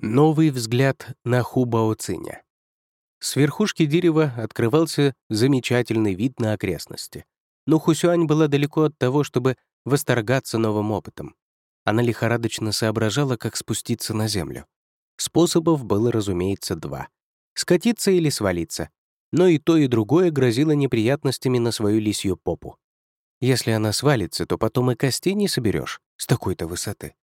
Новый взгляд на Хубаоциня. С верхушки дерева открывался замечательный вид на окрестности. Но Хусюань была далеко от того, чтобы восторгаться новым опытом. Она лихорадочно соображала, как спуститься на землю. Способов было, разумеется, два — скатиться или свалиться. Но и то, и другое грозило неприятностями на свою лисью попу. Если она свалится, то потом и костей не соберешь с такой-то высоты.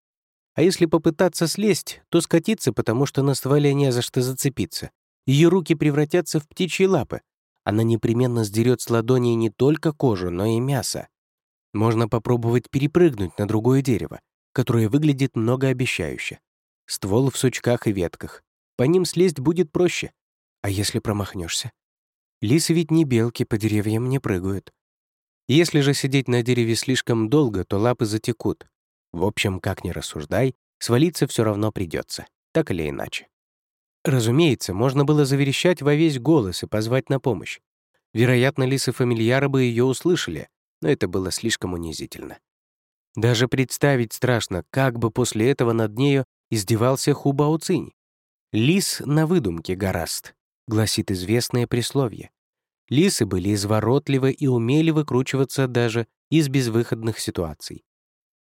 А если попытаться слезть, то скатиться, потому что на стволе не за что зацепиться. Ее руки превратятся в птичьи лапы. Она непременно сдерет с ладони не только кожу, но и мясо. Можно попробовать перепрыгнуть на другое дерево, которое выглядит многообещающе. Ствол в сучках и ветках. По ним слезть будет проще. А если промахнешься? Лисы ведь не белки, по деревьям не прыгают. Если же сидеть на дереве слишком долго, то лапы затекут, в общем, как ни рассуждай, свалиться все равно придется, так или иначе. Разумеется, можно было заверещать во весь голос и позвать на помощь. Вероятно, лисы фамильяра бы ее услышали, но это было слишком унизительно. Даже представить страшно, как бы после этого над нею издевался Хубао Цинь. «Лис на выдумке гораст», — гласит известное присловие. Лисы были изворотливы и умели выкручиваться даже из безвыходных ситуаций.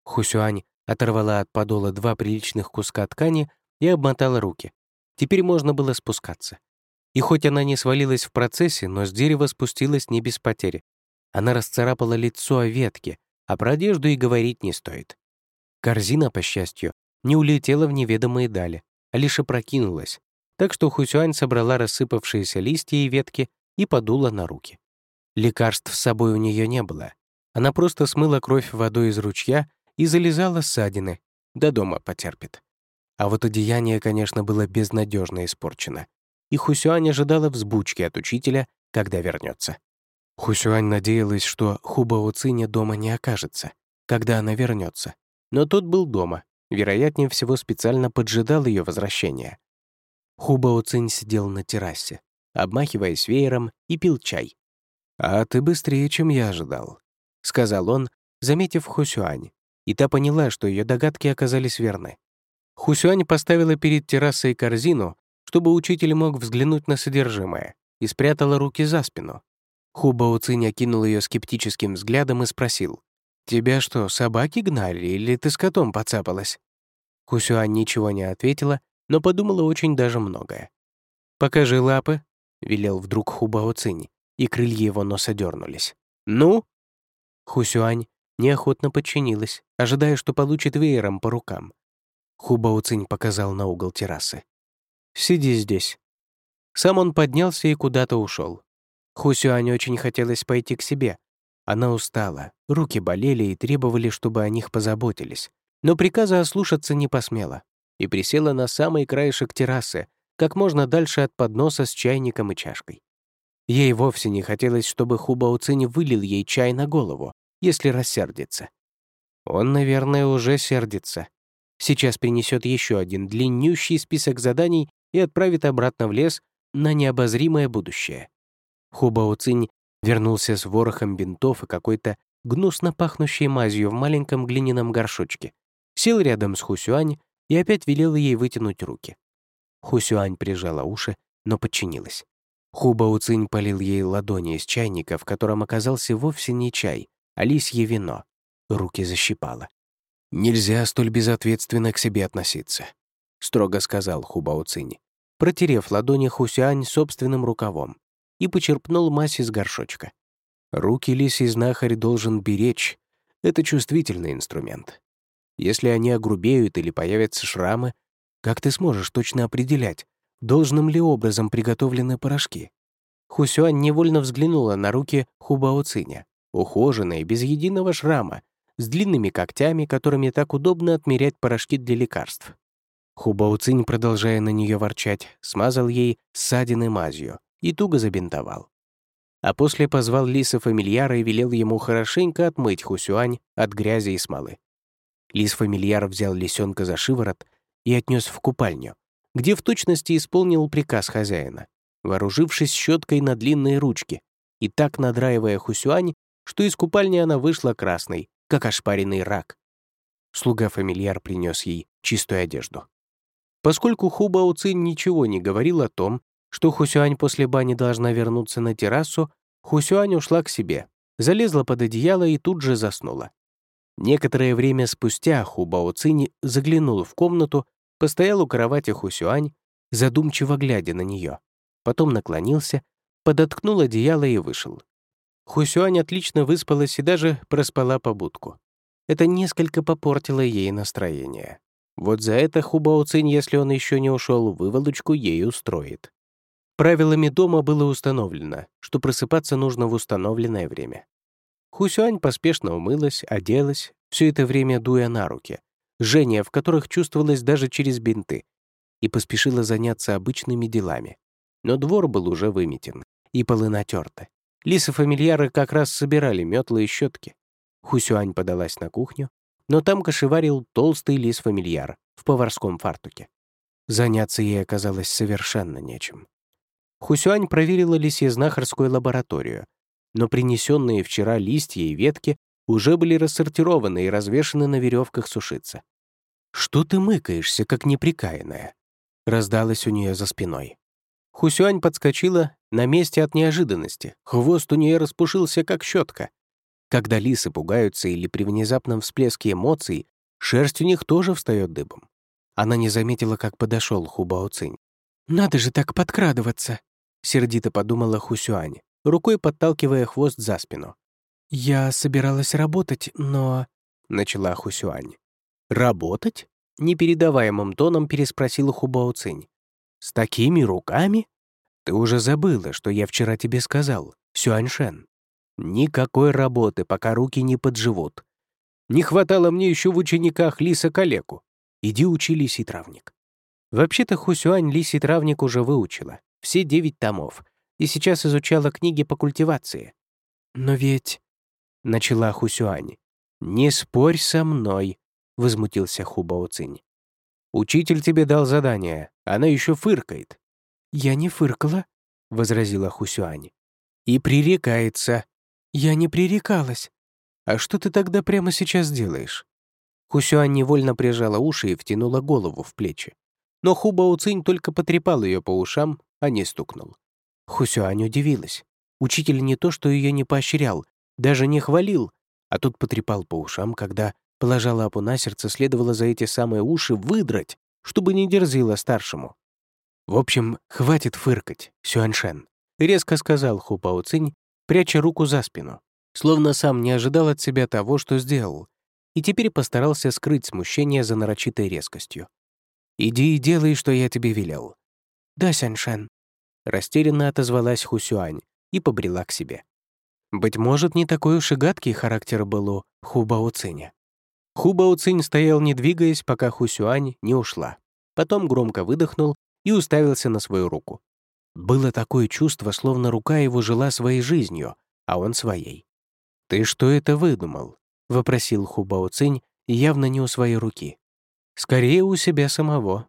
Хусюань оторвала от подола два приличных куска ткани и обмотала руки. Теперь можно было спускаться. И хоть она не свалилась в процессе, но с дерева спустилась не без потери. Она расцарапала лицо о ветке, а про одежду и говорить не стоит. Корзина, по счастью, не улетела в неведомые дали, а лишь опрокинулась, так что Хусюань собрала рассыпавшиеся листья и ветки и подула на руки. Лекарств с собой у нее не было. Она просто смыла кровь водой из ручья и залезала ссадины. До дома потерпит. А вот одеяние, конечно, было безнадежно испорчено. И Хусюань ожидала взбучки от учителя, когда вернется. Хусюань надеялась, что Хубао Циня дома не окажется, когда она вернется. Но тот был дома, вероятнее всего специально поджидал ее возвращения. Хубао Цинь сидел на террасе, обмахиваясь веером, и пил чай. «А ты быстрее, чем я ожидал», — сказал он, заметив Хусюань, и та поняла, что ее догадки оказались верны. Хусюань поставила перед террасой корзину, чтобы учитель мог взглянуть на содержимое, и спрятала руки за спину. Хубао Цинь окинул ее скептическим взглядом и спросил, «Тебя что, собаки гнали или ты с котом поцапалась?» Хусюань ничего не ответила, но подумала очень даже многое. «Покажи лапы», — велел вдруг Хубао Цинь, и крылья его носа дернулись. «Ну?» Хусюань неохотно подчинилась, ожидая, что получит веером по рукам. Хубао Цинь показал на угол террасы. «Сиди здесь». Сам он поднялся и куда-то ушел. Хусюань очень хотелось пойти к себе. Она устала, руки болели и требовали, чтобы о них позаботились. Но приказа ослушаться не посмела и присела на самый краешек террасы, как можно дальше от подноса с чайником и чашкой. Ей вовсе не хотелось, чтобы Хубао Цинь вылил ей чай на голову, если рассердится. Он, наверное, уже сердится. Сейчас принесет еще один длиннющий список заданий и отправит обратно в лес на необозримое будущее. Хубао Цинь вернулся с ворохом бинтов и какой-то гнусно пахнущей мазью в маленьком глиняном горшочке, сел рядом с Хусюань и опять велел ей вытянуть руки. Хусюань прижала уши, но подчинилась. Хубао Цинь полил ей ладони из чайника, в котором оказался вовсе не чай, а лисье вино. Руки защипало. «Нельзя столь безответственно к себе относиться», — строго сказал Хубао Цинь, протерев ладони Хусянь собственным рукавом и почерпнул мазь из горшочка. Руки лисий знахарь должен беречь. Это чувствительный инструмент. Если они огрубеют или появятся шрамы, как ты сможешь точно определять, должным ли образом приготовлены порошки? Хусюань невольно взглянула на руки Хубао Циня ухоженная, без единого шрама, с длинными когтями, которыми так удобно отмерять порошки для лекарств. Хубауцинь, продолжая на нее ворчать, смазал ей ссадины мазью и туго забинтовал. А после позвал лиса фамильяра и велел ему хорошенько отмыть Хусюань от грязи и смолы. Лис фамильяр взял лисенка за шиворот и отнес в купальню, где в точности исполнил приказ хозяина, вооружившись щеткой на длинные ручки и так надраивая Хусюань, что из купальни она вышла красной, как ошпаренный рак. Слуга-фамильяр принес ей чистую одежду. Поскольку Ху Бао Цинь ничего не говорил о том, что Хусюань после бани должна вернуться на террасу, Хусюань ушла к себе, залезла под одеяло и тут же заснула. Некоторое время спустя Ху Бао Цинь заглянул в комнату, постоял у кровати Хусюань, задумчиво глядя на нее, потом наклонился, подоткнул одеяло и вышел. Хусюань отлично выспалась и даже проспала побудку. Это несколько попортило ей настроение. Вот за это Хубао Цинь, если он еще не ушел, выволочку ей устроит. Правилами дома было установлено, что просыпаться нужно в установленное время. Хусюань поспешно умылась, оделась, все это время дуя на руки, жжение в которых чувствовалось даже через бинты, и поспешила заняться обычными делами. Но двор был уже выметен, и полы натерты. Лисы-фамильяры как раз собирали метлы и щетки. Хусюань подалась на кухню, но там кошеварил толстый лис-фамильяр в поварском фартуке. Заняться ей оказалось совершенно нечем. Хусюань проверила лисьезнахарскую лабораторию, но принесенные вчера листья и ветки уже были рассортированы и развешаны на веревках сушиться. «Что ты мыкаешься, как неприкаянная?» раздалось у нее за спиной. Хусюань подскочила на месте от неожиданности. Хвост у нее распушился, как щетка. Когда лисы пугаются или при внезапном всплеске эмоций, шерсть у них тоже встает дыбом. Она не заметила, как подошел Хубао Цинь. «Надо же так подкрадываться!» — сердито подумала Хусюань, рукой подталкивая хвост за спину. «Я собиралась работать, но...» — начала Хусюань. «Работать?» — непередаваемым тоном переспросил Хубао Цинь. «С такими руками? Ты уже забыла, что я вчера тебе сказал, Сюаньшен. Никакой работы, пока руки не подживут. Не хватало мне еще в учениках Лиса Калеку. Иди учи лисий травник». Вообще-то Хусюань лисий травник уже выучила, все девять томов, и сейчас изучала книги по культивации. «Но ведь...» — начала Хусюань. «Не спорь со мной», — возмутился Хубао Цинь. Учитель тебе дал задание, она еще фыркает». «Я не фыркала», — возразила Хусюань. «И пререкается». «Я не пререкалась». «А что ты тогда прямо сейчас делаешь?» Хусюань невольно прижала уши и втянула голову в плечи. Но Хубао Цинь только потрепал ее по ушам, а не стукнул. Хусюань удивилась. Учитель не то что ее не поощрял, даже не хвалил, а тут потрепал по ушам, когда Положа лапу на сердце, следовало за эти самые уши выдрать, чтобы не дерзила старшему. «В общем, хватит фыркать, Сюаньшен», — резко сказал Ху Пао пряча руку за спину, словно сам не ожидал от себя того, что сделал, и теперь постарался скрыть смущение за нарочитой резкостью. «Иди и делай, что я тебе велел». «Да, Сяньшен», — растерянно отозвалась Хусюань и побрела к себе. Быть может, не такой уж и гадкий характер был у Хубао Циня. Хубао Цинь стоял, не двигаясь, пока Хусюань не ушла. Потом громко выдохнул и уставился на свою руку. Было такое чувство, словно рука его жила своей жизнью, а он своей. «Ты что это выдумал?» — вопросил Хубао Цинь, явно не у своей руки. «Скорее у себя самого»,